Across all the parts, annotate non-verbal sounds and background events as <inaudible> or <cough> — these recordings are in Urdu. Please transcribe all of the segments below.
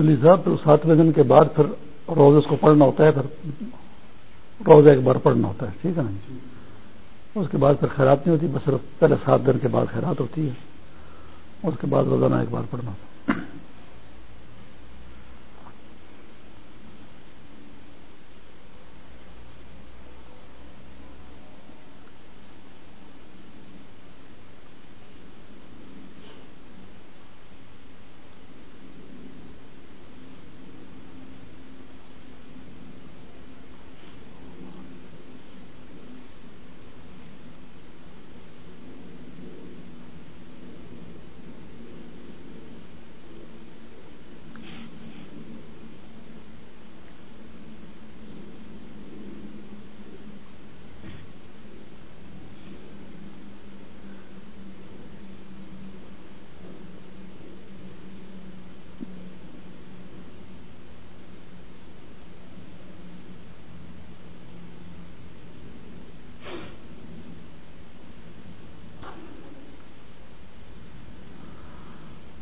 علی صاحب پھر ساتویں دن کے بعد پھر روز اس کو پڑھنا ہوتا ہے، پھر روز ایک بار پڑھنا ہوتا ہے، ٹھیک ہے نا؟ اس کے بعد پھر خیرات نہیں ہوتی، بس صرف پہلے سات دن کے بعد خیرات ہوتی ہے، اس کے بعد روزانہ ایک بار پڑھنا ہوتا ہے۔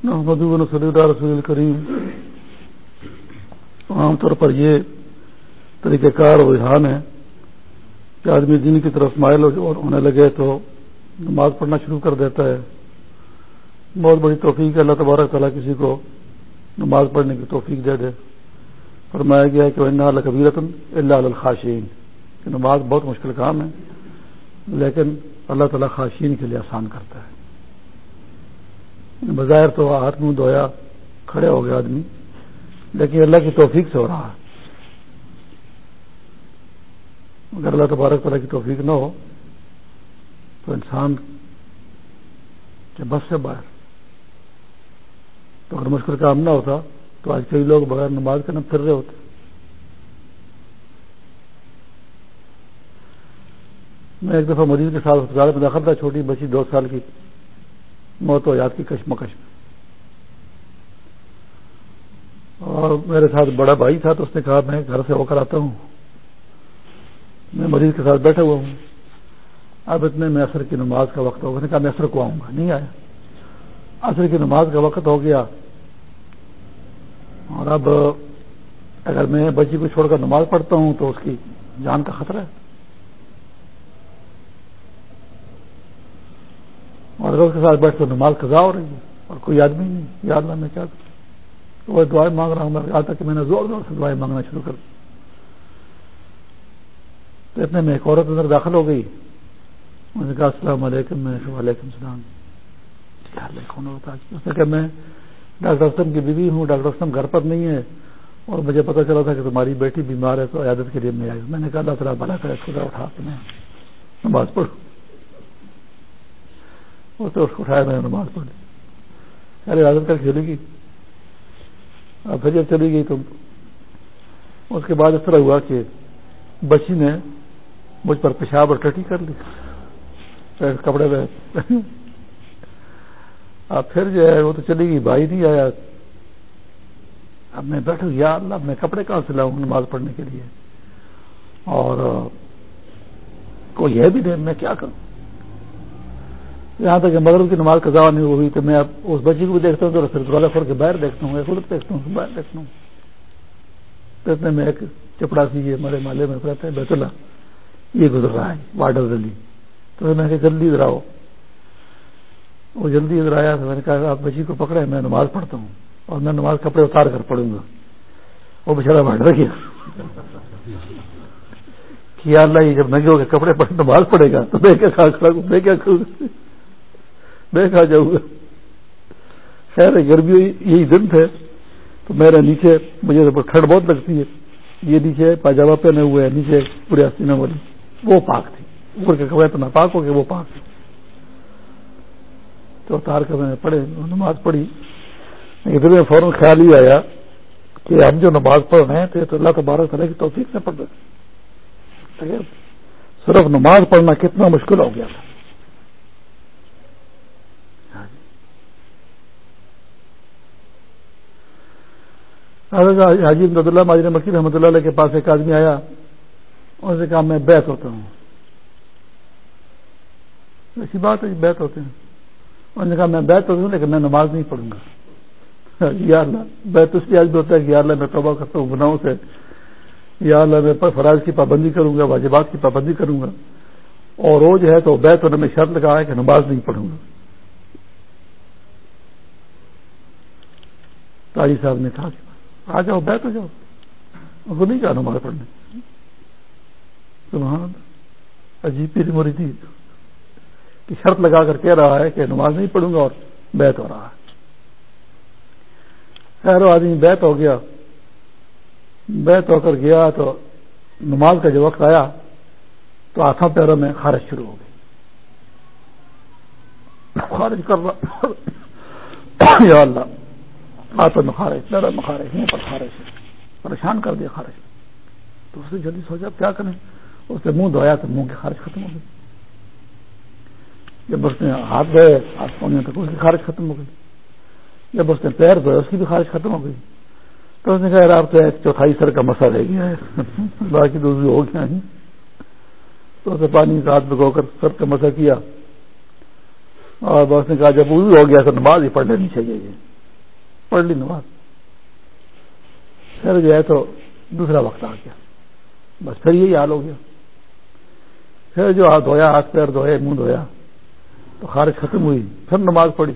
محمد صلی اللہ رسول الکریم عام طور پر یہ طریقہ کار رجحان ہے کہ آدمی دن کی طرف مائل ہونے لگے تو نماز پڑھنا شروع کر دیتا ہے۔ بہت بڑی توفیق ہے، اللہ تبارک تعالیٰ کسی کو نماز پڑھنے کی توفیق دے دے۔ فرمایا گیا ہے کہ اللہ کبیرتن اللہ الخاشین کہ نماز بہت مشکل کام ہے، لیکن اللہ تعالیٰ خاشین کے لیے آسان کرتا ہے۔ بظاہر تو ہاتھ منہ دھویا، کھڑے ہو گئے آدمی۔ لیکن اللہ کی توفیق سے ہو رہا ہے۔ اگر اللہ تبارک تعالیٰ کی توفیق نہ ہو، تو انسان کے بس سے باہر۔ تو اگر مشکل کام نہ ہوتا، تو آج کئی لوگ بغیر نماز کے نہ پھر رہے ہوتے۔ میں ایک دفعہ مریض کے ساتھ اسپتال میں داخل تھا، چھوٹی بچی دو سال کی۔ موت ہو جاتی کشمکش میں۔ اور میرے ساتھ بڑا بھائی تھا تو اس نے کہا، میں گھر سے ہو کر آتا ہوں۔ میں مریض کے ساتھ بیٹھا ہوا ہوں۔ اب اتنے میں اثر کی نماز کا وقت ہوگا۔ کہا، میں اثر کو آؤں گا۔ نہیں آیا۔ اثر کی نماز کا وقت ہو گیا۔ اور اب اگر میں بچی کو چھوڑ کر نماز پڑھتا ہوں تو اس کی جان کا خطرہ ہے۔ اور اس کے ساتھ بیٹھ کر نماز قضا ہو رہی ہے اور کوئی آدمی نہیں یاد نہ میں کیا تو وہ دعائیں مانگ رہا ہوں، میں کہا تھا کہ میں نے زور زور سے دعائیں مانگنا شروع کر تو اتنے میں ایک عورت اندر داخل ہو گئی۔ نے کہا، السلام علیکم، میں وعلیکم السلام۔ کون ہوتا اس نے کہا، میں ڈاکٹر اسلم کی بیوی ہوں، ڈاکٹر اسلم گھر پر نہیں ہے اور مجھے پتا چلا تھا کہ تمہاری بیٹی بیمار ہے تو عیادت کے لیے میں آئی میں نے کہا، اللہ تعالیٰ بھلا کرے، خدا اٹھا تمہیں نماز پڑھو۔ وہ تو اس کو اٹھایا میں نے نماز پڑھ لی ارے عادت کر کے چلی گئی۔ اور پھر جب چلی گئی تو اس کے بعد اس طرح ہوا کہ بچی نے مجھ پر پیشاب اور ٹٹی کر لی۔ کپڑے میں اب پھر جو ہے وہ تو چلی گئی، بھائی نہیں آیا۔ اب میں بیٹھوں یا اللہ، میں کپڑے کہاں سے لاؤں نماز پڑھنے کے لیے؟ اور کوئی یہ بھی نہیں، میں کیا کروں؟ یہاں تک کہ مغرب کی نماز قضا نہیں ہوئی تو میں اب اس بچی کو بھی دیکھتا ہوں تو پھر دروازہ کھول کے باہر دیکھتا ہوں خود دیکھتا ہوں، باہر دیکھتا ہوں۔ تو اتنے میں ایک چپڑا سی یہ ہمارے مالے میں رہتا ہے، بیت اللہ۔ یہ گزر رہا ہے وارڈر دلی تو میں کہ جلدی ادھر آؤ۔ وہ جلدی ادھر آیا تو میں نے کہا آپ بچی کو پکڑے میں نماز پڑھتا ہوں اور میں نماز کپڑے اتار کر پڑھوں گا۔ وہ بچارا وارڈر کیا کیا اللہ یہ جب نگے ہو کے کپڑے پڑھ، نماز پڑھے گا تو میں کیا کھڑا میں کیا کروں میں کھا جاؤں گا؟ خیر گرمی یہی دن تھے، تو میرے نیچے، مجھے ٹھنڈ بہت لگتی ہے، یہ نیچے پاجامہ پہنے ہوئے ہیں، نیچے پورے آستینہ والی، وہ پاک تھی، اوپر کے کپڑے تو نہ پاک ہو گئے، وہ پاک تھی۔ تو اتار کر میں نے پڑھے، نماز پڑھی۔ ادھر میں فوراً خیال ہی آیا کہ ہم جو نماز پڑھ رہے ہیں تو اللہ تبارک کرے کی توفیق سے پڑھ رہے صرف نماز پڑھنا کتنا مشکل ہو گیا تھا۔ حاجی امداد اللہ ماجر مکی رحمۃ اللہ علیہ کے پاس ایک آدمی آیا، اس نے کہا، میں بیت ہوتا ہوں. ایسی بات ہے بیت ہوتے ہیں۔ انہوں نے کہا، میں بیت ہوتا ہوں، لیکن میں نماز نہیں پڑھوں گا۔ یا اللہ میں تو اس لیے آج بھی ہوتا ہے کہ یا اللہ میں توبہ کرتا ہوں گناہوں سے۔ یا اللہ، میں فرائض کی پابندی کروں گا، واجبات کی پابندی کروں گا۔ اور روز ہے تو بیت ہونے میں شرط لگا ہے کہ نماز نہیں پڑھوں گا۔ تاجی صاحب نے کہا کہ آ جاؤ بیت ہو جاؤ۔ وہ نہیں کہا نماز پڑھنے۔ سبحان عجیب پیری موری تھی۔ کہ شرط لگا کر کہہ رہا ہے کہ نماز نہیں پڑھوں گا اور بیت ہو رہا ہے۔ خیر آدمی بیت ہو گیا۔ بیت ہو کر گیا تو نماز کا جو وقت آیا تو ہاتھوں پیروں میں خارش شروع ہو گئی۔ خارج کر رہا۔ <coughs> یا اللہ۔ ہاتھوں میں خارش پیروں میں خارش منہ پر خارش پریشان کر دیا خارش تو اس نے جلدی سوچا کیا کریں؟ اس نے منہ دھویا تو منہ کی خارش ختم ہو گئی۔ جب اس نے ہاتھ دھوئے، ہاتھ پونے تک اس کی خارش ختم ہو گئی۔ جب اس نے پیر دھوئے، اس کی بھی خارش ختم ہو گئی۔ تو اس نے کہا آپ تو ایک چوتھائی سر کا مسئلہ رہ گیا ہے۔ <laughs> باقی دوسری ہو گیا ہے تو اسے پانی کا ہاتھ بگو کر سر کا مسئلہ کیا۔ اور اس نے کہا، جب وہ ہو گیا تو نماز ہی پڑھ لینی چاہیے۔ یہ پڑھ لی نماز۔ پھر جو ہے تو دوسرا وقت آ گیا۔ بس پھر یہی حال ہو گیا۔ پھر جو ہاتھ دھویا، ہاتھ پیر دھوئے، منہ دھویا، تو خارج ختم ہوئی۔ پھر نماز پڑھی۔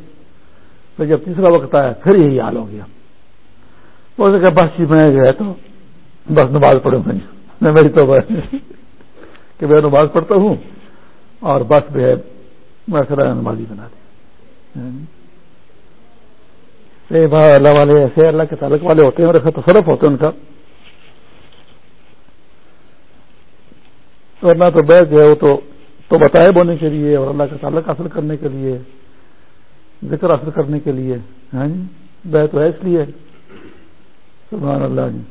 پھر جب تیسرا وقت آیا، پھر یہی حال ہو گیا۔ نے کہا، بس جی میں گیا تو بس نماز پڑھوں گا میں میری تو کہ میں نماز پڑھتا ہوں اور بس بھی ہے، میں نمازی بنا دی۔ اللہ والے ایسے اللہ کے تعلق والے ہوتے ہیں اور ایسے تصرف ہوتے ہیں ان کا۔ ورنہ تو بیٹھ جو ہے وہ تو تو بتائے بونے کے لیے اور اللہ کا تعلق حاصل کرنے کے لیے، ذکر حاصل کرنے کے لیے۔ ہاں جی بہ تو ہے اس لیے۔ سبحان اللہ جی۔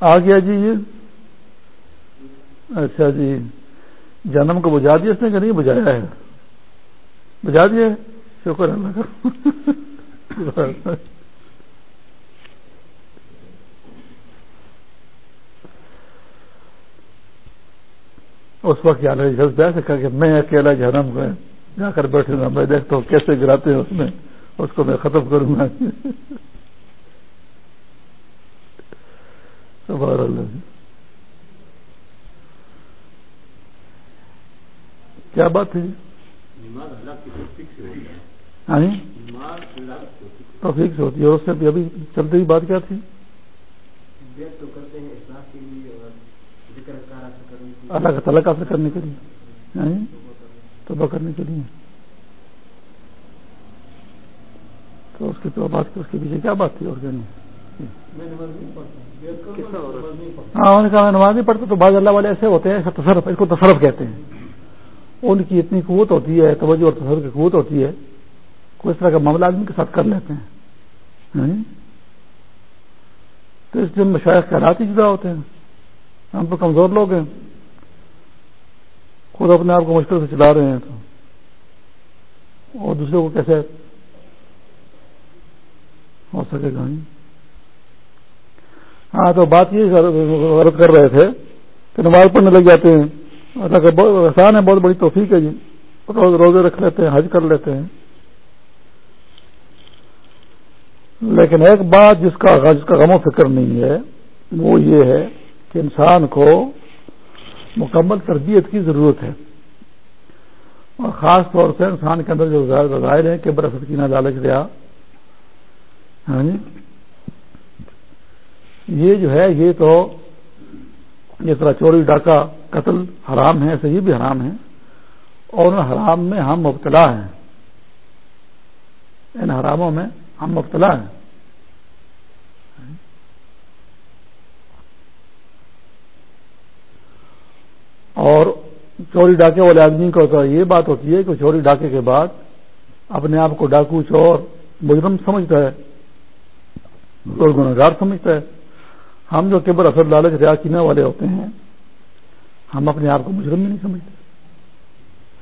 آ گیا جی یہ۔ اچھا جی جنم کو بجا دیا اس نے کہ نہیں بجایا ہے؟ بجا دیا شکر اللہ کا۔ اس وقت یاد سے کہا کہ میں اکیلا جہنم کو جا کر بیٹھوں گا میں دیکھتا ہوں کیسے گراتے ہیں اس میں، اس کو میں ختم کروں گا۔ کیا بات ہے تو فکس ہوتی ہے۔ اور اس سے ابھی چلتے ہی بات کیا تھی؟ اللہ کا تعلق حاصل کرنے کے لیے۔ توبہ کرنے کے لیے۔ تو اس کی تو بات اس کے پیچھے کیا بات تھی اور کیا نہیں؟ ہاں انہوں نے کہا میں نماز نہیں پڑھتا تو بعض اللہ والے ایسے ہوتے ہیں تصرف اس کو تصرف کہتے ہیں۔ ان کی اتنی قوت ہوتی ہے، توجہ اور تصرف کی قوت ہوتی ہے، کوئی اس طرح کا معاملہ آدمی کے ساتھ کر لیتے ہیں۔ تو اس دن مشاعر کے حالات ہی جدا ہوتے ہیں۔ ہم تو کمزور لوگ ہیں۔ خود اپنے آپ کو مشکل سے چلا رہے ہیں تو۔ اور دوسرے کو کیسے ہو سکے گا؟ ہاں تو بات یہ غلط کر رہے تھے کہ نماز پڑھنے لگ جاتے ہیں۔ اللہ کا بہت ہے، بہت بڑی توفیق ہے جی۔ روز روزے رکھ لیتے ہیں، حج کر لیتے ہیں۔ لیکن ایک بات جس کا جس کا غم و فکر نہیں ہے، وہ یہ ہے کہ انسان کو مکمل تربیت کی ضرورت ہے۔ اور خاص طور سے انسان کے اندر جو ظاہر ہے کہ برسط کی نہ لالچ رہا ہاں جی۔ یہ جو ہے، یہ تو جس طرح چوری ڈاکہ قتل حرام ہے ایسے یہ بھی حرام ہے اور ان حرام میں ہم مبتلا ہیں۔ ان حراموں میں ہم مبتلا ہیں۔ اور چوری ڈاکے والے آدمی کو یہ بات ہوتی ہے کہ چوری ڈاکے کے بعد اپنے آپ کو ڈاکو چور مجرم سمجھتا ہے اور گناگار سمجھتا ہے۔ ہم جو کبر اثر لالچ ریا کینا والے ہوتے ہیں، ہم اپنے آپ کو مجرم بھی نہیں سمجھتے۔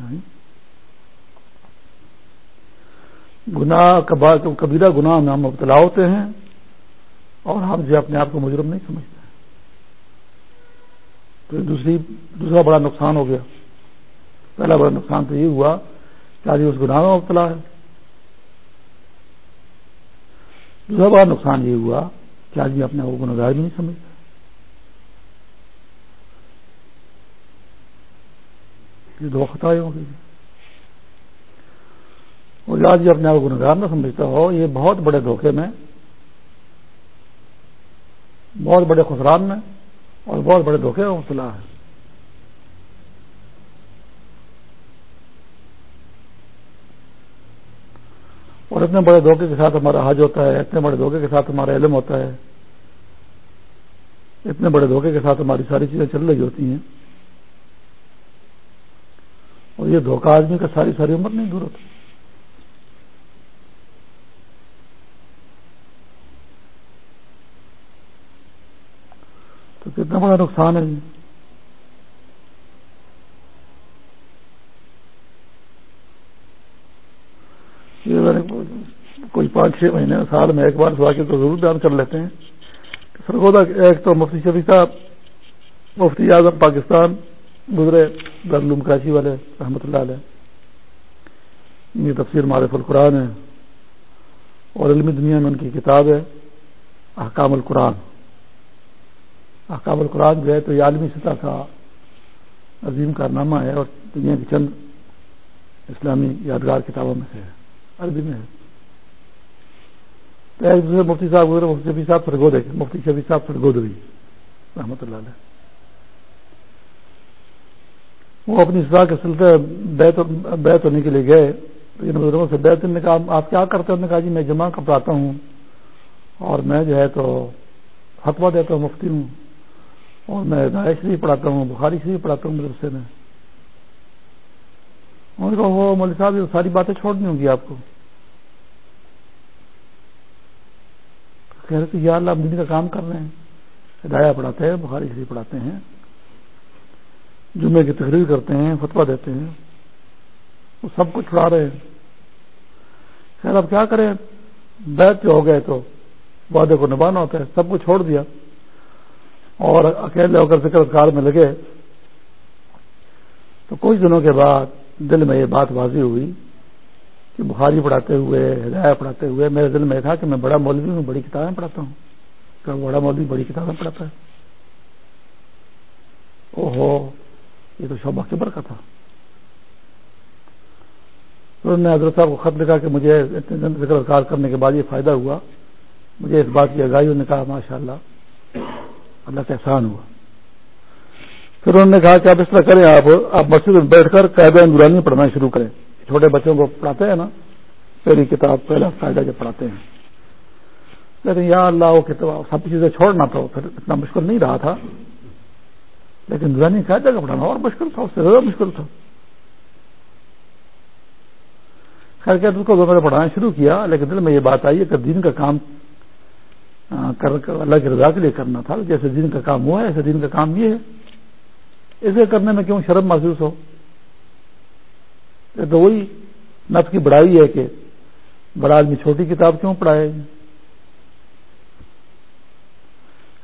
ہاں جی۔ گناہ کبیرہ گناہ میں ہم مبتلا ہوتے ہیں اور ہم جو اپنے آپ کو مجرم نہیں سمجھتے۔ تو دوسری، دوسرا بڑا نقصان ہو گیا۔ پہلا بڑا نقصان تو یہ ہوا کہ آج اس گناہ میں مبتلا ہے۔ دوسرا بڑا نقصان یہ ہوا کہ آدمی اپنے آپ کو گنگار بھی نہیں سمجھتا؟ یہ دو خطائیں ہوگی اور آدمی اپنے آپ کو گنگار نہ سمجھتا ہو، یہ بہت بڑے دھوکے میں، بہت بڑے خسران میں، اور بہت بڑے دھوکے میں مبتلا ہے۔ اور اتنے بڑے دھوکے کے ساتھ ہمارا حج ہوتا ہے، اتنے بڑے دھوکے کے ساتھ ہمارا علم ہوتا ہے۔ اتنے بڑے دھوکے کے ساتھ ہماری ساری چیزیں چل رہی ہوتی ہیں۔ اور یہ دھوکہ آدمی کا ساری ساری عمر نہیں، دور ہوتا۔ تو کتنا بڑا نقصان ہے۔ کوئی پانچ چھ مہینے، سال میں ایک بار اس واقعے کو ضرور بیان کر لیتے ہیں۔ سرگودا ایک تو مفتی شفیع صاحب، مفتی اعظم پاکستان، گزرے دارالعلوم کراچی والے رحمۃ اللہ علیہ۔ یہ تفسیر معرف القرآن ہے اور علمی دنیا میں ان کی کتاب ہے، احکام القرآن۔ احکام القرآن جو ہے تو یہ عالمی سطح کا عظیم کارنامہ ہے اور دنیا کی چند اسلامی یادگار کتابوں میں سے ہے عربی میں ہے۔ ایک دوسرے مفتی صاحب گزرے مفتی شفیع صاحب سرگود مفتی شفیع صاحب سرگودری رحمۃ اللہ علیہ وہ اپنی سزا کے سلسلے بیت ہونے کے لیے گئے ان بزرگوں سے بیت نے کہا آپ کیا کرتے ہیں کہا جی میں جمع کر پڑھاتا ہوں اور میں جو ہے تو فتوا دیتا ہوں مفتی ہوں اور میں ہدایت شریف پڑھاتا ہوں بخاری شریف پڑھاتا ہوں مدرسے میں ان کو وہ مولوی صاحب یہ ساری باتیں چھوڑنی ہوں گی آپ کو کہہ رہے کہ یا اللہ ہم دن کا کام کر رہے ہیں۔ ہدایہ پڑھاتے ہیں، بخاری شریف پڑھاتے ہیں۔ جمعے کی تقریر کرتے ہیں فتوا دیتے ہیں۔ وہ سب کو چھڑا رہے ہیں۔ خیر، اب کیا کریں؟ بیت جو ہو گئے تو وعدے کو نبھانا ہوتا ہے، سب کو چھوڑ دیا۔ اور اکیلے ہو کر ذکر کار میں لگے۔ تو کچھ دنوں کے بعد دل میں یہ بات واضح ہوئی۔ کہ بخاری پڑھاتے ہوئے، ہدایہ پڑھاتے ہوئے میرے دل میں تھا کہ میں بڑا مولوی ہوں، بڑی کتابیں پڑھاتا ہوں۔ کہ بڑا مولوی بڑی کتابیں پڑھاتا ہے۔ او ہو یہ تو شعبہ کبر کا تھا۔ انہوں نے حضرت صاحب کو خط لکھا کہ مجھے اتنے دن ذکر کار کرنے کے بعد یہ فائدہ ہوا۔ مجھے اس بات کی آگاہی نے کہا ماشاء اللہ اللہ کا احسان ہوا۔ پھر انہوں نے کہا کہ آپ اس طرح کریں، آپ آپ مسجد میں بیٹھ کر قاعدہ اندرانی پڑھنا شروع کریں۔ چھوٹے بچوں کو پڑھاتے ہیں نا، پہلی کتاب، پہلا فائدہ جب پڑھاتے ہیں۔ لیکن یا اللہ، وہ کتاب، سب چیزیں چھوڑنا تو پھر اتنا مشکل نہیں رہا تھا۔ لیکن دورانی قاعدہ کا پڑھانا، اور مشکل تھا، اس سے زیادہ مشکل تھا۔ خیر کہ اس کو دونوں نے پڑھانا شروع کیا، لیکن دل میں یہ بات آئی کہ دین کا کام کر اللہ کی رضا کے لیے کرنا تھا۔ جیسے دین کا کام ہوا ہے، ایسے دین کا کام یہ ہے۔ اسے کرنے میں کیوں شرم محسوس ہو؟ تو وہی نف کی بڑائی ہے کہ بڑا آدمی چھوٹی کتاب کیوں پڑھائے؟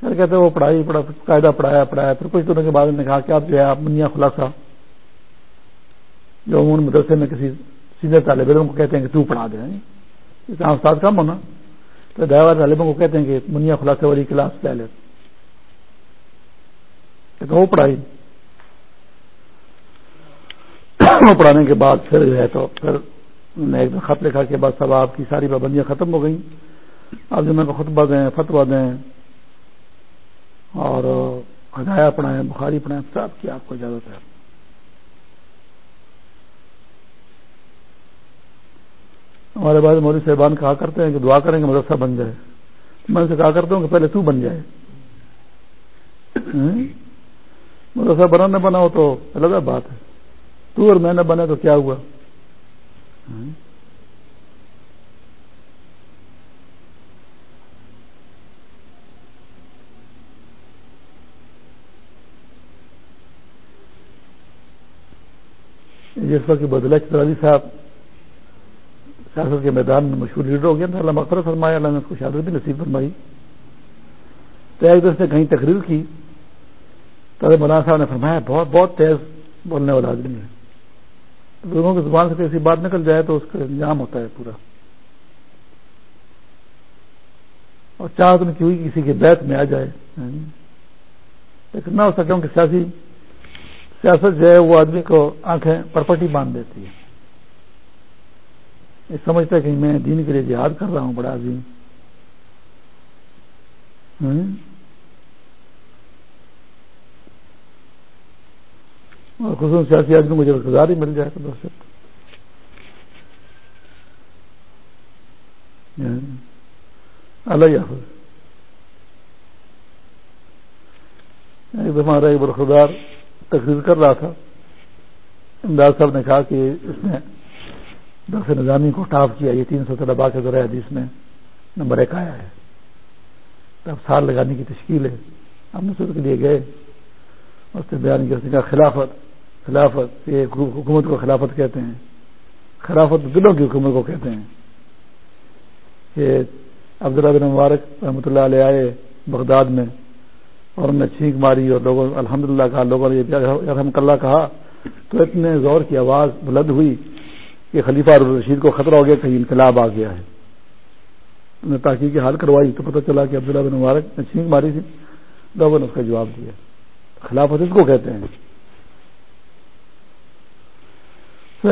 پھر کہتے وہ پڑھائی، پڑھا، قاعدہ پڑھایا پڑھایا، پھر کچھ دنوں کے بعد نے کہا کہ آپ جو ہے، آپ منیا خلاصہ، جو عموماً مدرسے میں کسی سینئر طالب علم کو کہتے ہیں کہ تو پڑھا دیں یعنی استاد کم ہونا۔ تو ڈرائیور طالبوں کو کہتے ہیں کہ منیا خلاصے والی کلاس لے لے۔ وہ پڑھائی۔ پڑھانے کے بعد پھر جو ہے تو پھر نے ایک خط لکھا کہ بس اب آپ کی ساری پابندیاں ختم ہو گئیں۔ اب جو میں خطبہ دیں فتوا دیں۔ اور ہدایا پڑھائیں، بخاری پڑھائیں، سب کی آپ کو اجازت ہے۔ ہمارے بعد مودی صاحبان کہا کرتے ہیں کہ دعا کریں گے مدرسہ بن جائے۔ میں ان سے کہا کرتا ہوں کہ پہلے تو بن جائے۔ مدرسہ بنا نہ بنا ہو تو الگ بات ہے۔ تو اور میں نہ بنے تو کیا ہوا؟ جس وقت بدلا چترالی صاحب. سیاست کے میدان میں مشہور لیڈر ہو گیا تھا اللہ مغفرت فرمایا اللہ نے اس کو شہادت بھی نصیب فرمائی۔ تو ایک دوسرے نے کہیں تقریر کی تو مولانا صاحب نے فرمایا، بہت بہت تیز بولنے والا آدمی ہے۔ لوگوں کی زبان سے ایسی بات نکل جائے تو اس کا انجام ہوتا ہے پورا۔ اور چاہت ان کی ہوئی کسی کے بیت میں آ جائے ہاں جی۔ لیکن نہ ہو سکتا کہ سیاسی سیاست جو ہے وہ آدمی کو آنکھیں پرپٹی باندھ دیتی ہے۔ یہ سمجھتا ہے کہ میں دین کے لیے جہاد کر رہا ہوں، بڑا عظیم۔ ہاں جی۔ اور خصوص سیاسی آدمی مجھے روزگار ہی مل جائے گا دوست یعنی اللہ ایک دفعہ ایک برخدار تقریر کر رہا تھا۔ امداد صاحب نے کہا کہ اس نے درس نظامی کو ٹاپ کیا، یہ تین سو طلبا کے ذرائع حدیث میں نمبر ایک آیا ہے۔ تب سال لگانے کی تشکیل ہے۔ ہم نے کے لیے گئے۔ اس نے بیان کیا، اس نے کہا خلافت خلافت، یہ حکومت کو خلافت کہتے ہیں۔ خلافت دلوں کی حکومت کو کہتے ہیں۔ کہ عبداللہ بن مبارک رحمۃ اللہ علیہ آئے بغداد میں اور انہوں نے چھینک ماری اور لوگوں الحمد للہ کہا، لوگوں نے رحمت اللہ کہا، تو اتنے زور کی آواز بلند ہوئی کہ خلیفہ رشید کو خطرہ ہو گیا، کہیں انقلاب آ گیا ہے۔ انہوں نے تاکہ کی، حال کروائی تو پتہ چلا کہ عبداللہ بن مبارک نے چھینک ماری تھی۔ لوگوں نے اس کا جواب دیا۔ خلافت اس کو کہتے ہیں۔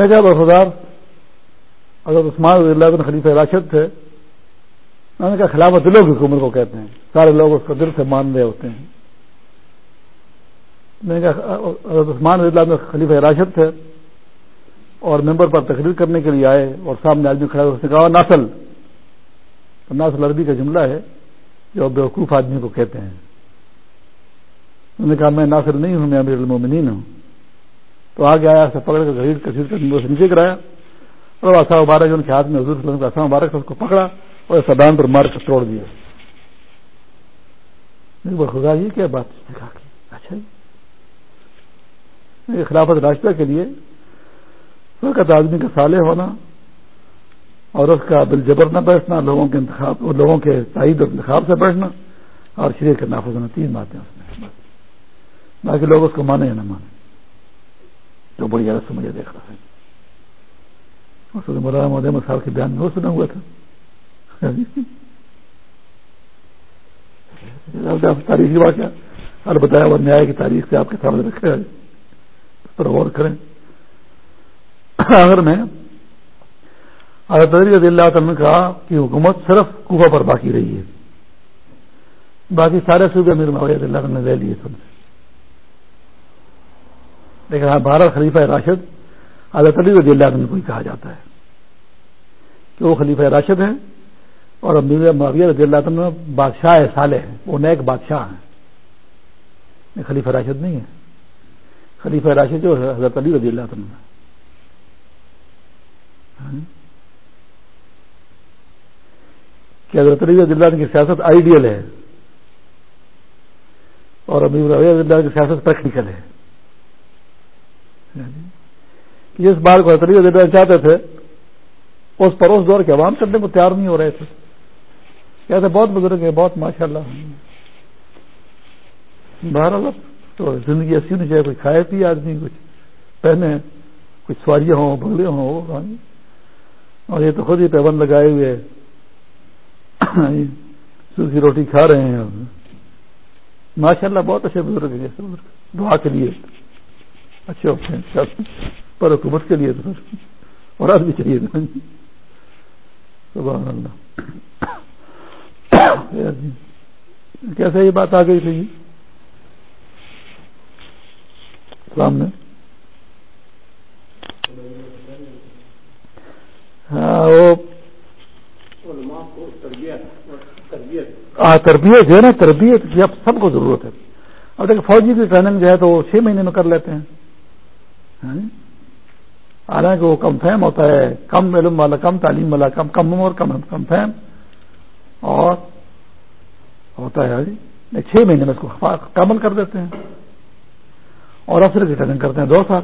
برفدار اگر عثمان اللہ بن خلیفہ راشد تھے۔ میں نے کہا خلافت دلوں کی حکومت کو کہتے ہیں۔ سارے لوگ اس کو دل سے مان رہے ہوتے ہیں۔ میں نے کہا عثمان اللہ میں خلیفہ راشد تھے۔ اور ممبر پر تقریر کرنے کے لیے آئے اور سامنے آدمی کھڑا اس نے کہا ناسل ناسل عربی کا جملہ ہے جو بیوقوف آدمی کو کہتے ہیں۔ انہوں نے کہا، میں ناصر نہیں ہوں، میں امیر المومنین ہوں۔ تو آگے آیا سے پکڑ کر غریب کثیر کر نیچے کرایا اور آسا مبارک ان کے ہاتھ میں حضور وسلم کا آسا مبارک اس کو پکڑا اور سدان پر مار کر توڑ دیا خدا، یہ کیا بات اچھا جی۔ خلافت راستہ کے لیے وقت آدمی کا صالح ہونا اور اس کا بل جبر نہ بیٹھنا، لوگوں کے انتخاب لوگوں کے تائید اور انتخاب سے بیٹھنا اور شریر کا نافذ ہونا، تین باتیں اس میں باقی لوگ اس کو مانے یا نہ مانے جو بڑی حالت سے مجھے دیکھ رہا ہے۔ مولانا محمد صاحب کے بیان میں وہ سنا ہوا تھا۔ تاریخی واقعہ اور بتایا وہ نیائے کی تاریخ سے آپ کے سامنے رکھے اس پر غور کریں۔ اگر میں رضی اللہ تعالیٰ نے کہا کہ حکومت صرف کوفہ پر باقی رہی ہے۔ باقی سارے صوبے امیر معاویہ اللہ نے لے لیے سب سے۔ لیکن ہاں بھارت خلیفہ راشد حضرت علی رضی اللہ عنہ کو کہا جاتا ہے کہ وہ خلیفہ راشد ہیں اور امیر معاویہ رضی اللہ عنہ بادشاہ سالے ہیں، وہ نیک بادشاہ ہیں۔ خلیفہ راشد نہیں ہے خلیفہ راشد جو حضرت علی رضی اللہ عنہ۔ ہاں؟ کہ حضرت علی رضی اللہ عنہ کی سیاست آئیڈیل ہے اور امیر رضی اللہ کی سیاست پریکٹیکل ہے۔ جی۔ جس بار کو حضرت علی رضی اللہ چاہتے تھے، اس پر اس دور کے عوام کرنے کو تیار نہیں ہو رہے تھے۔ کہتے بہت بزرگ ہے بہت ماشاء اللہ بہرحال، تو زندگی ایسی نہیں چاہے کوئی کھائے پیے آدمی، کچھ پہنے، کچھ سواریاں ہوں بگلے ہوں اور یہ تو خود ہی پیبند لگائے ہوئے <coughs> سوکھی روٹی کھا رہے ہیں۔ ماشاء اللہ بہت اچھے بزرگ ہیں دعا کے لیے۔ اچھے ہوتے ہیں۔ پر حکومت کے لیے تو اور آج بھی چاہیے سبحان اللہ۔ کیسے یہ بات آ گئی تھی؟ سامنے۔ ہاں وہ تربیت جو ہے نا، تربیت کی اب سب کو ضرورت ہے۔ اب دیکھ فوجی کی ٹریننگ جو ہے تو وہ چھ مہینے میں کر لیتے ہیں۔ ہاں؟ حالانکہ وہ کم فہم ہوتا ہے، کم علم والا، کم تعلیم والا، کم کم عمر، کم کم فہم۔ اور ہوتا ہے ہاں جی چھ مہینے میں اس کو کامل کر دیتے ہیں۔ اور افسر کی ٹریننگ کرتے ہیں دو سال۔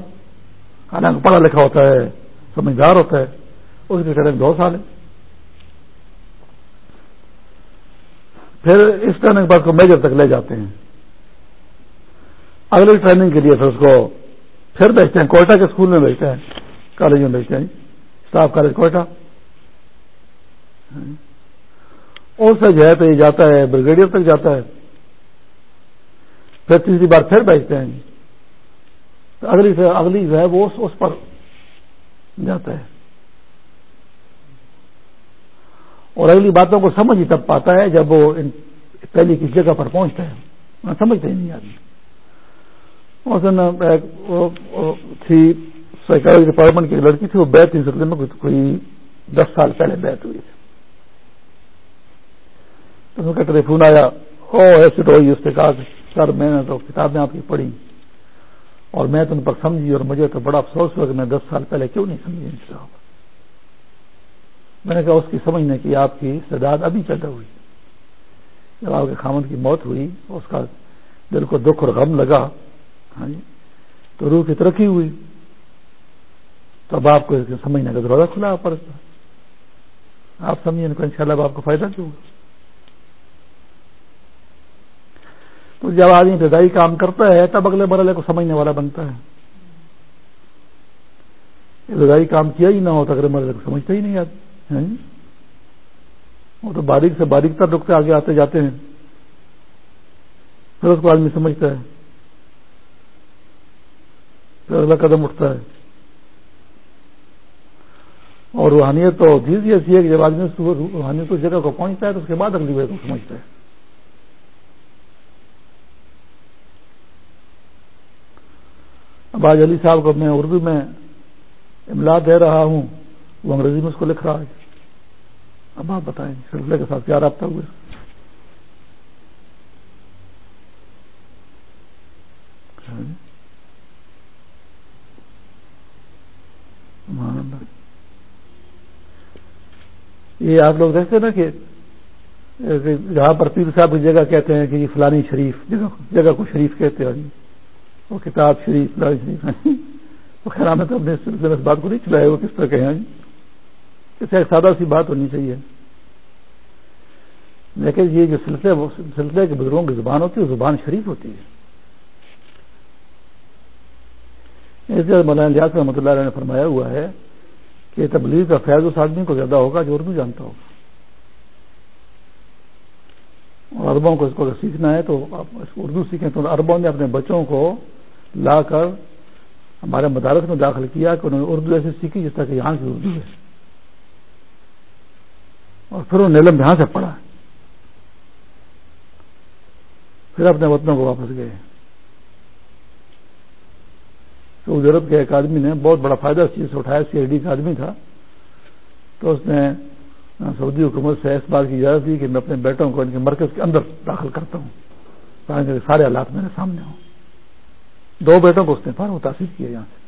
حالانکہ پڑھا لکھا ہوتا ہے، سمجھدار ہوتا ہے، اس کی ٹریننگ دو سال ہے۔ پھر اس ٹریننگ بعد کو میجر تک لے جاتے ہیں۔ اگلی ٹریننگ کے لیے پھر اس کو پھر بھیجتے ہیں۔ کوئٹہ کے اسکول میں بھیجتے ہیں، کالج میں بھیجتے ہیں۔ Staff college Quetta. اور سے جو ہے تو یہ جاتا ہے، بریگیڈیئر تک جاتا ہے۔ پھر تیسری بار پھر بیچتے ہیں۔ تو اگلی سے اگلی جو ہے وہ اس پر جاتا ہے۔ اور اگلی باتوں کو سمجھ ہی تب پاتا ہے جب وہ پہلی کسی جگہ پر پہنچتا ہے۔ سمجھتے ہی نہیں آدمی۔ اس تھی سائیکالوجی ڈپارٹمنٹ کی لڑکی تھی، وہ بیت تھی سلسلے میں کوئی دس سال پہلے بیت ہوئی تھی۔ تو اس کا ٹیلیفون آیا او ایسے تو اس نے کہا سر، میں نے تو کتابیں آپ کی پڑھی اور میں تم پر سمجھی اور مجھے تو بڑا افسوس ہوا کہ میں دس سال پہلے کیوں نہیں سمجھی ان صاحب میں نے کہا، اس کی سمجھنے کی، آپ کی سداد ابھی پیدا ہوئی جب آپ کے خامد کی موت ہوئی، اس کا دل کو دکھ اور غم لگا ہاں جی؟ تو روح کی ترقی ہوئی۔ تو اب آپ کو سمجھنے کا دروازہ کھلا پر آپ سمجھیں ان شاء اللہ آپ کو فائدہ کیوں ہوگا۔ تو جب آدمی ابتدائی کام کرتا ہے، تب اگلے مرحلے کو سمجھنے والا بنتا ہے۔ ابتدائی کام کیا ہی نہ ہو تو اگلے مرحلے کو سمجھتا ہی نہیں آتا ہاں جی؟ وہ تو باریک سے باریک تر رکتے آگے آتے جاتے ہیں۔ پھر اس کو آدمی سمجھتا ہے۔ اگلا قدم اٹھتا ہے۔ اور روحانیت تو چیز ایسی ہے کہ جب آدمی روحانیت اس جگہ کو پہنچتا ہے تو اس کے بعد اگلی بار کو سمجھتا ہے۔ اب آج علی صاحب کو میں اردو میں املا دے رہا ہوں، وہ انگریزی میں اس کو لکھ رہا ہے۔ اب آپ بتائیں، سلسلے کے ساتھ کیا رابطہ ہوئے یہ آپ لوگ دیکھتے نا کہ جہاں پر پیر صاحب کی جگہ کہتے ہیں کہ یہ فلانی شریف، جگہ جگہ کو شریف کہتے ہیں۔ وہ کتاب شریف، فلانی شریف وہ خیر میں تو اپنے سلسلے اس بات کو نہیں چلایا، وہ کس طرح کہیں۔ اسے ایک سادہ سی بات ہونی چاہیے۔ لیکن یہ جو سلسلے سلسلے کے بزرگوں کی زبان ہوتی ہے، وہ زبان شریف ہوتی ہے۔ اس لیے مولانا لیاس رحمۃ اللہ علیہ نے فرمایا ہوا ہے کہ تبلیغ کا فیض اس آدمی کو زیادہ ہوگا جو اردو جانتا ہوگا۔ اور اربوں کو اس کو اگر سیکھنا ہے تو اردو سیکھیں تو اربوں نے اپنے بچوں کو لا کر ہمارے مدارس میں داخل کیا کہ انہوں نے اردو ایسے سیکھی جس طرح کہ یہاں کی اردو ہے۔ اور پھر وہ نیلم یہاں سے پڑھا۔ پھر اپنے وطنوں کو واپس گئے۔ تو یورپ کے ایک آدمی نے بہت بڑا فائدہ اس چیز سے اٹھایا سی آئی ڈی کا آدمی تھا۔ تو اس نے سعودی حکومت سے اس بات کی اجازت دی کہ میں اپنے بیٹوں کو ان کے مرکز کے اندر داخل کرتا ہوں، تاکہ سارے حالات میرے سامنے ہوں۔ دو بیٹوں کو اس نے فارغ متاثر کیا یہاں سے۔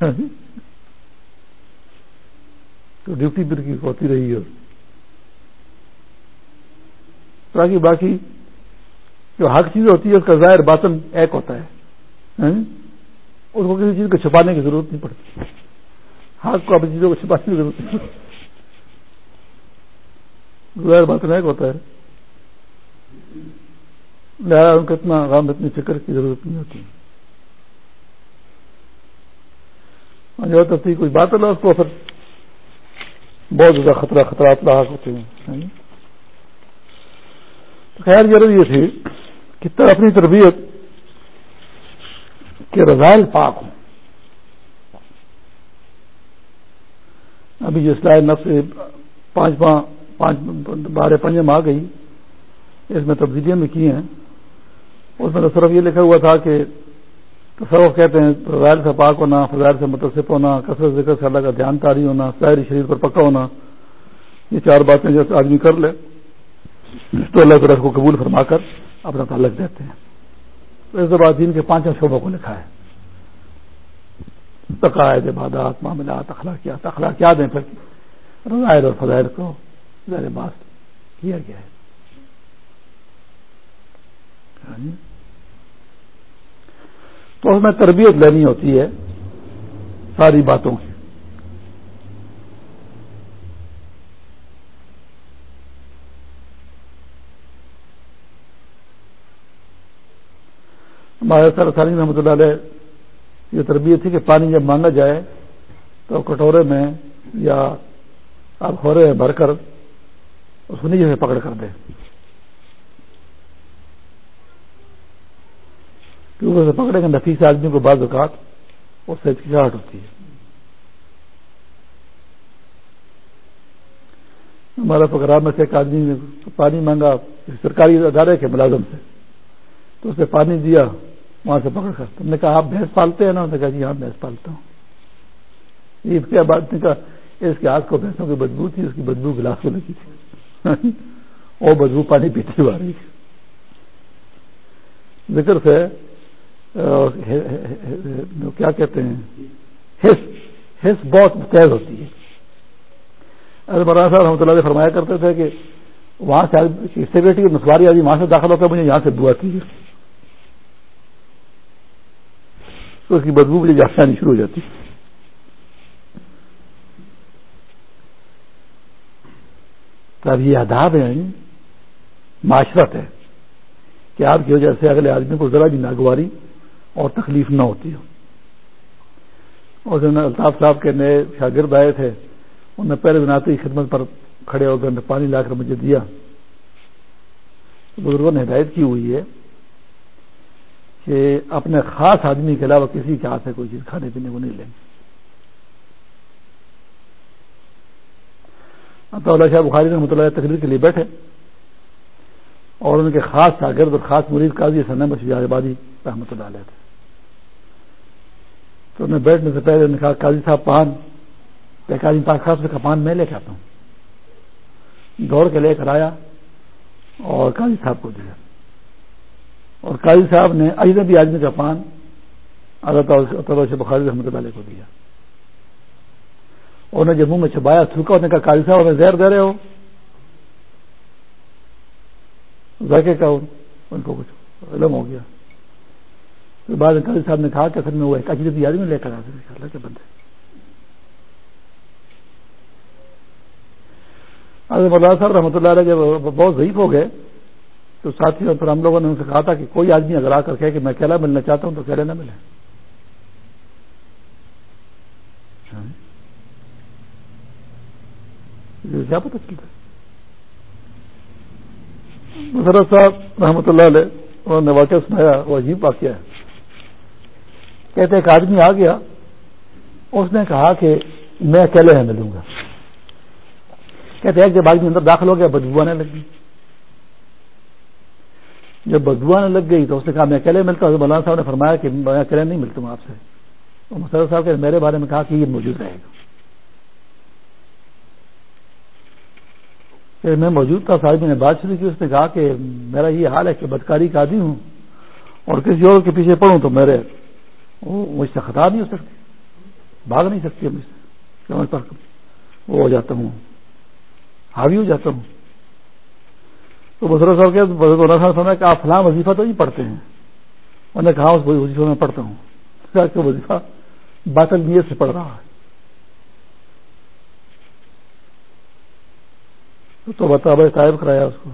<laughs> تو ڈیوٹی پھر کی ہوتی رہی ہے باقی باقی جو حق چیز ہوتی ہے اس کا ظاہر باطن ایک ہوتا ہے۔ ہاں؟ اس کو کسی چیز کو چھپانے کی ضرورت نہیں پڑتی۔ حق کو اپنی چیزوں کو چھپانے کی ضرورت نہیں ظاہر باطن ایک ہوتا ہے۔ لہٰذا ان کو اتنا غام اتنی فکر کی ضرورت نہیں ہوتی۔ جو تھی کوئی بات اللہ اس کو پھر بہت زیادہ خطرہ، خطرات لاحق ہوتے ہیں خیر ضرور یہ تھی کہ اپنی تربیت کے رضائل پاک ہوں۔ ابھی جو اسلائے نفس پانچ پانچ بارہ پنجم آ گئی، اس میں تبدیلیاں بھی کی ہیں۔ اس میں صرف یہ لکھا ہوا تھا کہ تصوف کہتے ہیں فضائل سے پاک ہونا، فضائل سے متصف ہونا، کثرت ذکر سے اللہ کا دھیان تاری ہونا ظاہری شریر پر پکا ہونا، یہ چار باتیں جو آدمی کر لے، تو اللہ تعالیٰ کو قبول فرما کر اپنا تعلق دیتے ہیں۔ دین کے پانچوں شعبوں کو لکھا ہے۔ تقاعد عبادات، معاملات، اخلاقیات اخلاقیات ہیں، پھر رضائل اور فضائل کو ظاہر بات کیا گیا ہے۔ یعنی تو اس میں تربیت لینی ہوتی ہے، ساری باتوں کی۔ ہمارے سر سالم رحمۃ اللہ علیہ، یہ تربیت تھی کہ پانی جب مانگا جائے تو کٹورے میں یا آپ ہو رہے بھر کر اس کو نیچے سے پکڑ کر دے کیونکہ اسے پکڑے گا نفیس آدمی کو بعض اوقات اس سے ہچکچاہٹ ہوتی ہے۔ ہمارا پکڑا میں سے ایک آدمی نے پانی مانگا سرکاری ادارے کے ملازم سے، تو اسے پانی دیا۔ وہاں سے پکڑ کر۔ تم نے کہا، آپ بھینس پالتے ہیں نا؟ انہوں نے کہا جی ہاں بھینس پالتا ہوں۔ یہ کیا بات نے کہا، اس کے ہاتھ کو بھینسوں کی بدبو تھی، اس کی بدبو گلاس کو لگی تھی۔ <laughs> وہ بدبو پانی پیتی ہوا رہی ذکر سے کیا کہتے ہیں؟ حص حص بہت تیز ہوتی ہے۔ مولانا صاحب رحمۃ اللہ فرمایا کرتے تھے کہ وہاں سے سیکورٹی کی نسواری آدمی وہاں سے داخل ہوتا ہے مجھے یہاں سے دعا کی تو اس کی بدبو مجھے جاتی آنی شروع ہو جاتی تو اب یہ آداب ہے معاشرت ہے کہ آپ کی وجہ سے اگلے آدمی کو ذرا بھی ناگواری اور تکلیف نہ ہوتی ہو اور الطاف صاحب کے نئے شاگرد آئے تھے انہوں نے پہلے دن آتے ہی خدمت پر کھڑے ہو کر پانی لا کر مجھے دیا بزرگوں نے ہدایت کی ہوئی ہے کہ اپنے خاص آدمی کے علاوہ کسی کے ہاتھ سے کوئی چیز کھانے پینے کو نہیں لیں۔ گے اللہ شاہ بخاری رحمۃ اللہ تقریر کے لیے بیٹھے اور ان کے خاص شاگرد اور خاص مریض قاضی سنم بشیار آبادی رحمۃ اللہ علیہ تھے۔ تو انہیں بیٹھنے سے پہلے نے کہا، قاضی صاحب، پان قاضی پاک صاحب سے کپان میں لے کے آتا ہوں۔ دوڑ کے لے کر آیا اور قاضی صاحب کو دیا۔ اور قاضی صاحب نے اجنبی آدمی کا پان اللہ سے بخاری رحمۃ اللہ علیہ کو دیا۔ انہوں نے جب منہ میں چھپایا، تھوکا، انہوں نے کہا، قاضی صاحب، ہمیں زہر دے رہے ہو۔ ذائقے کا ان کو کچھ علم ہو گیا۔ بعد قاضی صاحب نے کہا کہ اصل میں وہ ایک اجنبی آدمی لے کر آ اللہ کے بندے۔ مولانا صاحب رحمۃ اللہ علیہ جب بہت ضعیف ہو گئے تو ساتھی اور پھر ہم لوگوں نے ان سے کہا تھا کہ کوئی آدمی اگر آ کر کہ میں اکیلا ملنا چاہتا ہوں تو اکیلے نہ ملے۔ کیا پتہ چلتا مسرت صاحب، رحمۃ اللہ علیہ، انہوں نے واقعہ سنایا، وہ عجیب واقعہ ہے۔ کہتے ایک آدمی آ گیا، اس نے کہا کہ میں اکیلے ہیں ملوں گا۔ کہتے ایک جب آدمی اندر داخل ہو گیا، بدبو آنے لگ گئی جب بدبو آنے لگ گئی تو اس نے کہا، میں اکیلے ملتا ہوں۔ مولانا صاحب نے فرمایا کہ میں اکیلے نہیں ملتا ہوں آپ سے۔ مسرت صاحب نے میرے بارے میں کہا کہ یہ موجود رہے گا۔ کہ میں موجود تھا، صاحب نے بات شروع کی، اس نے کہا کہ میرا یہ حال ہے کہ بدکاری کا عادی ہوں اور کسی اور کے پیچھے پڑھوں تو میرے مجھ سے خطا نہیں ہو سکتی بھاگ نہیں سکتی مجھ سے۔ وہ ہو جاتا ہوں۔ حاوی ہو جاتا ہوں۔ تو بزرگ صاحب کے بزرگ صاحب کہ آپ فلاں وظیفہ تو نہیں پڑھتے ہیں۔ انہوں نے کہا ہاں، اس وظیفے میں پڑھتا ہوں۔ <laughs> کہ وظیفہ باطل نیت سے پڑھ رہا ہے۔ تو بتا بھائی صاحب کرایا اس کو۔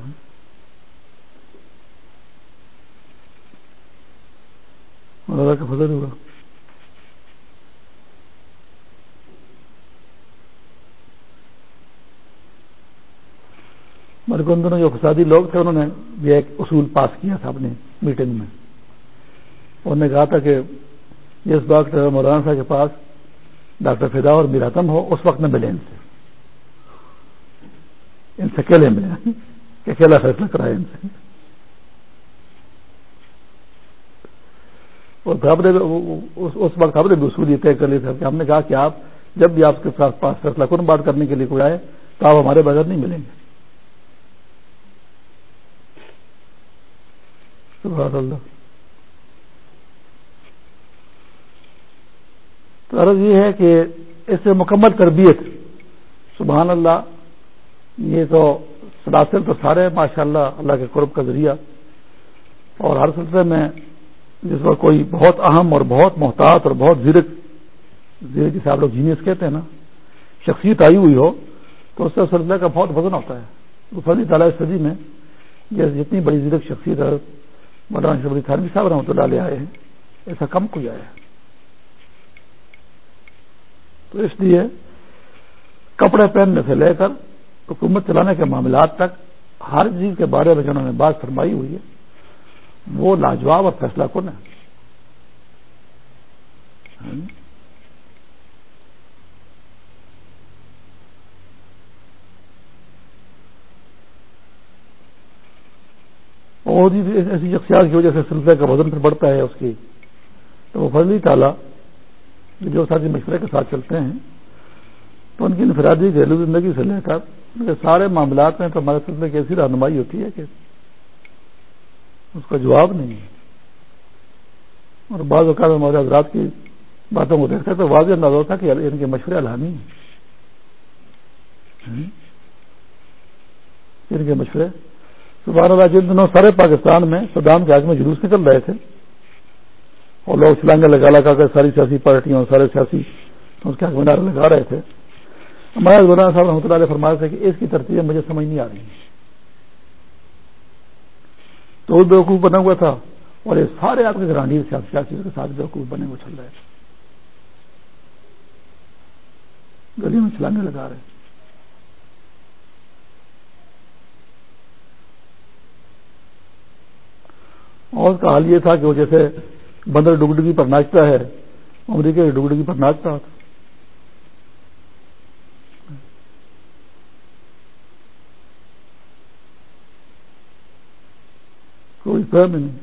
فضل ہوا۔ مرکندوں جو فسادی لوگ تھے، انہوں نے بھی ایک اصول پاس کیا تھا اپنی میٹنگ میں۔ انہوں نے کہا تھا کہ جس وقت مولانا صاحب کے پاس ڈاکٹر فدا اور میراتم ہو، اس وقت میں ملے ان سے ان سے اکیلے ملے کہ اکیلا فیصلہ کرائے ان سے۔ اس وقت ہم نے بھی اصول یہ طے کر لیے تھے کہ ہم نے کہا کہ آپ جب بھی آپ کے پاس فیصلہ کن بات کرنے کے لیے کوئی آئے، تو آپ ہمارے بغیر نہیں ملیں گے۔ سبحان اللہ۔ تو عرض یہ ہے کہ اس سے مکمل تربیت، سبحان اللہ، یہ تو سلاسل تو سارے ماشاء اللہ اللہ کے قرب کا ذریعہ۔ اور ہر سلسلے میں جس وقت کوئی بہت اہم اور بہت محتاط اور بہت زیرک زیرک جسے آپ لوگ جینیس کہتے ہیں نا، شخصیت آئی ہوئی ہو، تو اس سے سلسلے کا بہت وزن ہوتا ہے۔ فضی تعالیٰ صدی میں جیسے جتنی بڑی زیرک شخصیت ہے مولانا شبری تھانوی صاحب رحمۃ اللہ علیہ آئے ہیں، ایسا کم کوئی آیا تو اس لیے کپڑے پہننے سے لے کر حکومت چلانے کے معاملات تک ہر چیز کے بارے میں جنہوں نے بات فرمائی ہوئی ہے، وہ لاجواب اور فیصلہ کن ہے۔ ہاں؟ اور ایسی شخصیات کی وجہ سے سلسلے کا وزن پھر بڑھتا ہے اس کی۔ تو وہ فضلی تعالیٰ جو ساتھی مشورے کے ساتھ چلتے ہیں، تو ان کی انفرادی گھریلو زندگی سے لے کر سارے معاملات میں تو ہمارے سلسلے کی ایسی رہنمائی ہوتی ہے کہ اس کا جواب نہیں ہے۔ اور بعض اوقات ہمارے حضرات کی باتوں کو دیکھتے تو واضح انداز ہوتا کہ ان کے مشورے الحانی ہیں۔ ان کے مشورے اللہ جن دنوں سارے پاکستان میں صدام کے آگ میں جلوس نکل رہے تھے۔ اور لوگ چلانگے لگا لگا کر ساری سیاسی پارٹیاں سارے سیاسی اس کے حق لگا رہے تھے۔ ہمارے مولانا صاحب رحمۃ اللہ علیہ فرمایا تھے کہ اس کی ترتیب مجھے سمجھ نہیں آ رہی۔ تو وہ بیوقوف بنا ہوا تھا اور یہ سارے آپ کے گرانڈی سیاسی کے ساتھ بیوقوف بنے ہوئے چل رہے تھے۔ گلی میں چلانے لگا رہے اور کا حال یہ تھا کہ وہ جیسے بندر ڈگڈگی پر ناچتا ہے، امریکہ کی ڈگڈگی پر ناچتا تھا۔ کوئی فہم نہیں۔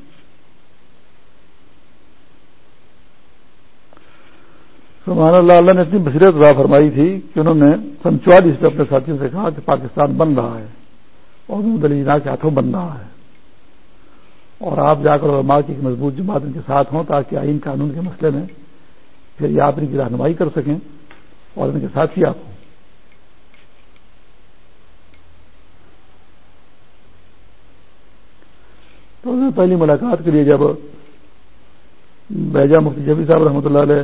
سبحان اللہ اللہ نے اتنی بصیرت دعا فرمائی تھی کہ انہوں نے سن چوالیس میں اپنے ساتھیوں سے کہا کہ پاکستان بن رہا ہے اور دلینا کے ہاتھوں بن رہا ہے۔ اور آپ جا کر علماء کی ایک مضبوط جماعت ان کے ساتھ ہوں تاکہ آئین قانون کے مسئلے میں پھر یہ آپ ان کی رہنمائی کر سکیں اور ان کے ساتھ ہی آپ ہوں۔ تو پہلی ملاقات کے لیے جب بیجا مفتی جبی صاحب رحمۃ اللہ علیہ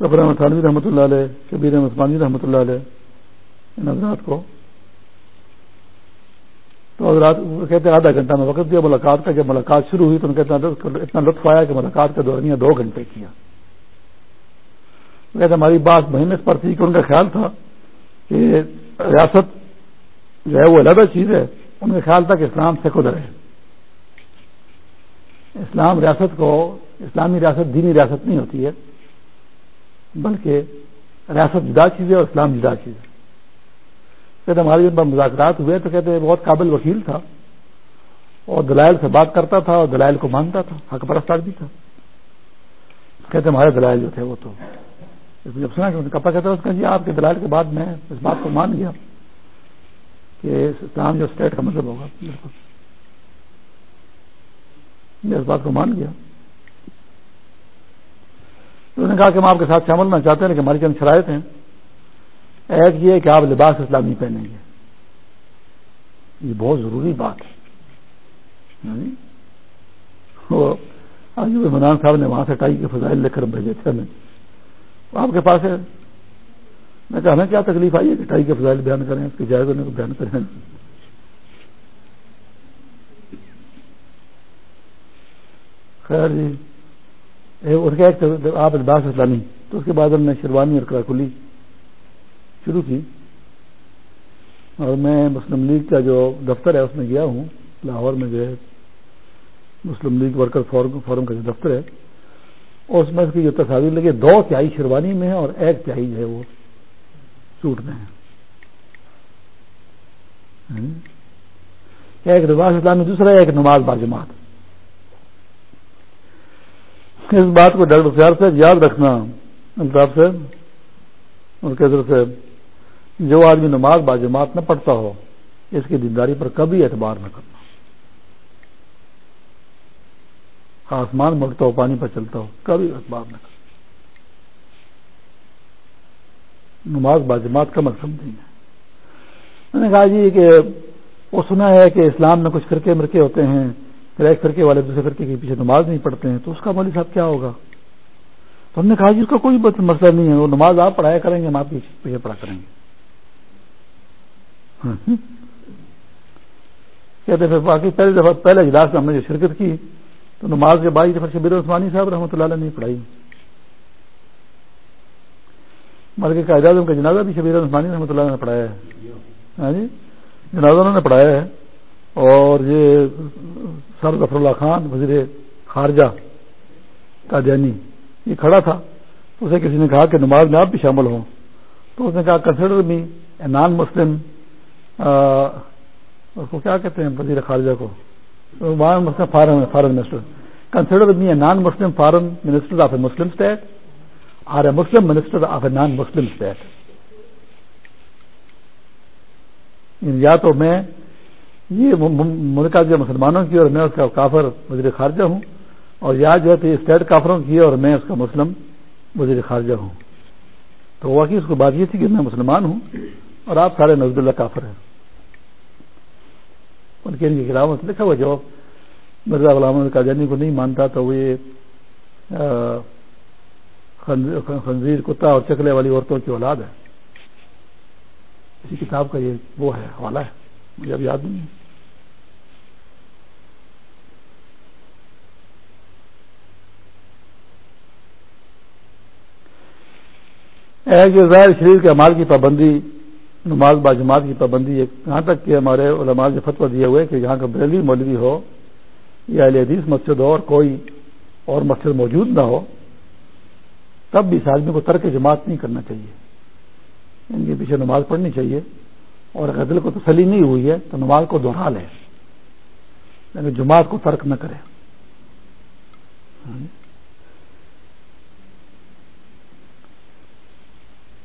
رفر احمد خانوی رحمۃ اللہ علیہ، کبیر احمد عثمانی رحمۃ اللہ علیہ، ان حضرات کو تو حضرات کہتے ہیں آدھا گھنٹہ میں وقت دیا، ملاقات کا جب ملاقات شروع ہوئی تو ان کہتے ہیں اتنا لطف آیا کہ ملاقات کا دورانیہ دو گھنٹے کیا۔ کہتے ہماری بات مہینے پر تھی کہ ان کا خیال تھا کہ ریاست جو ہے وہ علیحدہ چیز ہے، ان کا خیال تھا کہ اسلام سیکولر ہے اسلام ریاست کو، اسلامی ریاست دینی ریاست نہیں ہوتی ہے، بلکہ ریاست جدا چیز ہے اور اسلام جدا چیز ہے۔ کہتے ہمارے جب مذاکرات ہوئے تو کہتے بہت قابل وکیل تھا۔ اور دلائل سے بات کرتا تھا اور دلائل کو مانتا تھا، حق پرست بھی تھا۔ کہتے ہمارے دلائل جو تھے وہ تو۔ جب سنا کہ کپا کہتا اس کا جی آپ کے دلائل کے بعد میں اس بات کو مان گیا کہ اسلام جو اسٹیٹ کا مطلب ہوگا۔ بالکل۔ اس بات کو مان گیا۔ تو انہوں نے کہا کہ ہم آپ کے ساتھ شامل ہونا چاہتے ہیں کہ ہماری چند شرائط ہیں۔ ایک یہ کہ آپ لباس اسلامی پہنیں گے۔ یہ بہت ضروری بات ہے۔ یعنی منان صاحب نے وہاں سے ٹائی کے فضائل لے کر بھیجے تھے ہمیں۔ آپ کے پاس ہے۔ میں کہا، ہمیں کیا تکلیف آئی ہے کہ ٹائی کے فضائل بیان کریں، اس کے جائز ہونے کو بیان کریں؟ خیر جی ان کا ایک آپ لباس اسلامی، تو اس کے بعد ہم نے شیروانی اور کراکلی شروع کی۔ اور میں مسلم لیگ کا جو دفتر ہے، اس میں گیا ہوں۔ لاہور میں جو ہے مسلم لیگ ورکر فورم کا جو دفتر ہے، اور اس میں اس کی جو تصاویر لگی، دو تہائی شیروانی میں ہے اور ایک تہائی جو ہے وہ سوٹ میں ہے۔ ہاں؟ ایک لباس اسلامی دوسرا ایک نماز باجماعت اس بات کو ڈاکٹر سیار سے یاد رکھنا، الطاف سے اور کیسر سے جو آدمی نماز باجماعت نہ پڑھتا ہو، اس کی دینداری پر کبھی اعتبار نہ کرنا آسمان مڑتا ہو، پانی پر چلتا ہو، کبھی اعتبار نہ کرنا نماز باجماعت کا مقصد نہیں ہے۔ میں نے کہا جی کہ وہ سنا ہے کہ اسلام میں کچھ فرقے مرکے ہوتے ہیں، پھر ایک فرقے والے دوسرے فرقے کے پیچھے نماز نہیں پڑھتے ہیں، تو اس کا مولوی صاحب کیا ہوگا؟ تو ہم نے کہا جی اس کا کوئی مسئلہ نہیں ہے، وہ نماز آپ پڑھایا کریں گے، ہم آپ پیچھے پڑھا کریں گے۔ کہتے پھر باقی پہلے دفعہ پہلے اجلاس میں ہم نے جو شرکت کی، تو نماز کے بعد دفعہ شبیر عثمانی صاحب رحمۃ اللہ نے پڑھائی۔ بلکہ قائد اعظم کا جنازہ بھی شبیر عثمانی رحمۃ اللہ نے پڑھایا ہے۔ ہاں جی؟ جنازہ انہوں نے پڑھایا ہے۔ اور یہ سر ظفر اللہ خان، وزیر خارجہ کا یہ کھڑا تھا۔ تو اسے کسی نے کہا کہ نماز میں آپ بھی شامل ہوں۔ تو اس نے کہا، کنسیڈر می اے نان مسلم اس کو کیا کہتے ہیں وزیر خارجہ کو؟ Foreign foreign minister. Consider me a non Muslim foreign minister of a Muslim state or a Muslim minister of a non Muslim state یا تو میں یہ ملکہ جو مسلمانوں کی اور میں اس کا کافر وزیر خارجہ ہوں اور یا جو ہے اسٹیٹ کافروں کی اور میں اس کا مسلم وزیر خارجہ ہوں۔ تو واقعی اس کو بات یہ تھی کہ میں مسلمان ہوں اور آپ سارے نزد اللہ کافر ہیں۔ ان کے ان کے خلاف لکھا ہوا جو مرزا غلام قادیانی کو نہیں مانتا تو وہ خنزیر، کتا اور چکلے والی عورتوں کی اولاد ہے۔ اسی کتاب کا یہ وہ ہے، حوالہ ہے، مجھے اب یاد نہیں ظاہر شریر کے امال کی پابندی نماز با جماعت کی پابندی یہاں تک کہ ہمارے علماء نے فتویٰ دیے ہوئے کہ یہاں کا بریلی مولوی ہو یا حدیث مسجد ہو اور کوئی اور مسجد موجود نہ ہو، تب بھی اس آدمی کو ترک جماعت نہیں کرنا چاہیے۔ ان کے پیچھے نماز پڑھنی چاہیے۔ اور اگر دل کو تسلی نہیں ہوئی ہے تو نماز کو دوہرا لے۔ لیکن جماعت کو ترک نہ کرے۔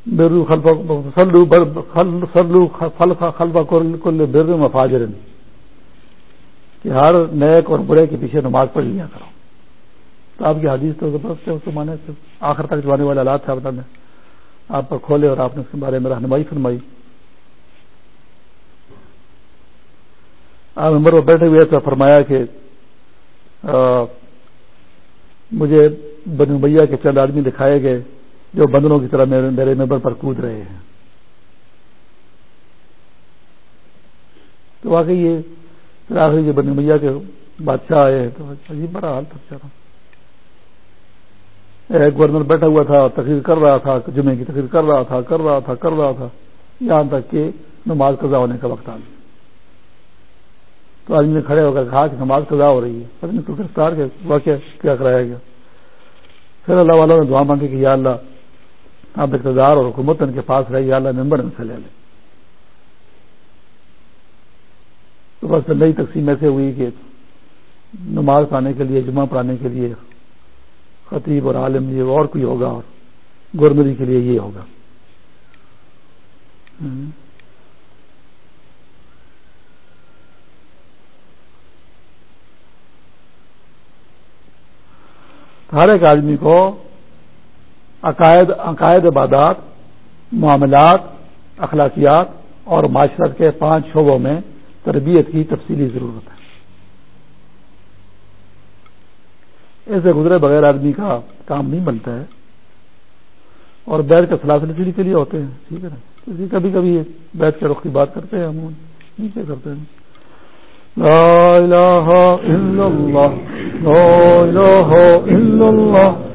بر مفاجر کہ ہر نیک اور برے کے پیچھے نماز پڑھ لیا کرو۔ تو آپ کی حدیث تو زبردست ہے، اس زمانے سے آخر تک جانے والے حالات تھے نے آپ پر کھولے اور آپ نے اس کے بارے میں رہنمائی فرمائی۔ آپ ممبر پر بیٹھے ہوئے تو فرمایا کہ مجھے بنو بھیا کے چند آدمی دکھائے گئے۔ جو بندروں کی طرح میرے ممبر پر کود رہے ہیں۔ تو واقعی یہ پھر آخری بنو بھیا کے بادشاہ آئے ہیں تو عجیب بڑا حال تھا ایک گورنر بیٹھا ہوا تھا تقریر کر رہا تھا، جمعے کی تقریر کر رہا تھا، کر رہا تھا، کر رہا تھا، یہاں تک کہ نماز قضا ہونے کا وقت آ گیا۔ تو آدمی نے کھڑے ہو کر کہا کہ نماز قضا ہو رہی ہے۔ پتہ تو گرفتار کے واقعہ کیا کرایا گیا؟ پھر اللہ والا نے دعا مانگی کہ یا اللہ آپ اقتدار اور حکومت ان کے پاس رہے، یا اللہ ممبر ان سے لے لے۔ تو بس نئی تقسیم ایسے ہوئی کہ نماز پڑھانے کے لیے، جمعہ پڑھانے کے لیے خطیب اور عالم یہ اور کوئی ہوگا اور گورنری کے لیے یہ ہوگا۔ ہر ایک آدمی کو عقائد عقائد عبادات، معاملات، اخلاقیات اور معاشرت کے پانچ شعبوں میں تربیت کی تفصیلی ضرورت ہے۔ ایسے گزرے بغیر آدمی کا کام نہیں بنتا ہے۔ اور بیٹھ کے سلاسل اسی کے لیے ہوتے ہیں، ٹھیک ہے نا؟ کبھی کبھی بیٹھ کے رخ کی بات کرتے ہیں ہم، نیچے کرتے ہیں۔ لا الہ الا اللہ، لا الہ الا اللہ۔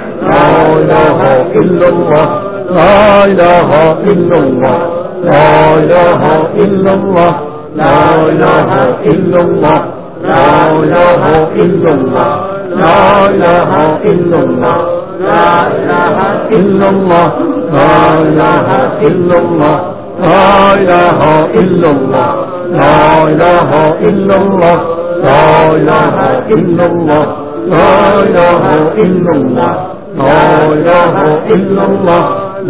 لا إله إلا الله لا إله إلا الله لا إله إلا الله لا إله إلا الله لا إله إلا الله لا إله إلا الله لا إله إلا الله لا إله إلا الله لا إله إلا الله لا إله إلا الله لا إله إلا الله لا إله إلا الله لا إله إلا الله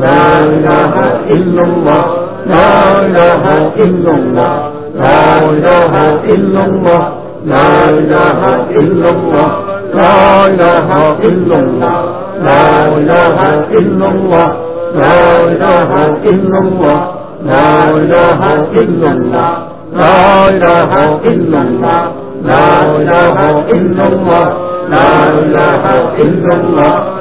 لا إله إلا الله لا إله إلا الله لا إله إلا الله لا إله إلا الله لا إله إلا الله لا إله إلا الله لا إله إلا الله لا إله إلا الله لا إله إلا الله لا إله إلا الله لا إله إلا الله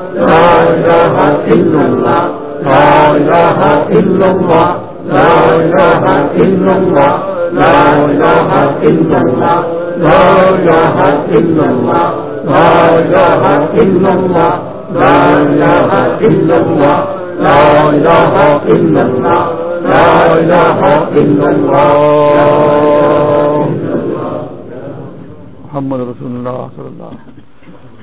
لا إله إلا الله. لا إله إلا الله. لا إله إلا الله. لا إله إلا الله. لا إله إلا الله. لا إله إلا الله. لا إله إلا الله. لا إله إلا الله. لا إله إلا الله. محمد رسول اللہ صلی اللہ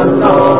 اللہ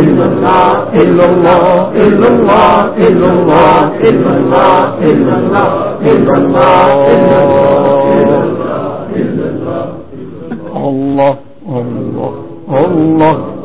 إلا الله إلا الله إلا الله إلا الله إلا الله إلا الله إلا الله إلا الله الله الله الله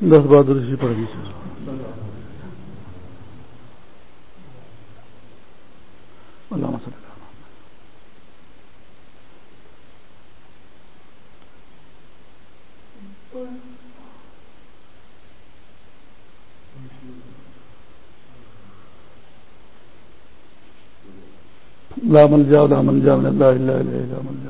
دس بہادر جی پڑھ گئی اللہ مسلم لا ملجا لا ملجا من اللہ اللہ علیہ لا ملجا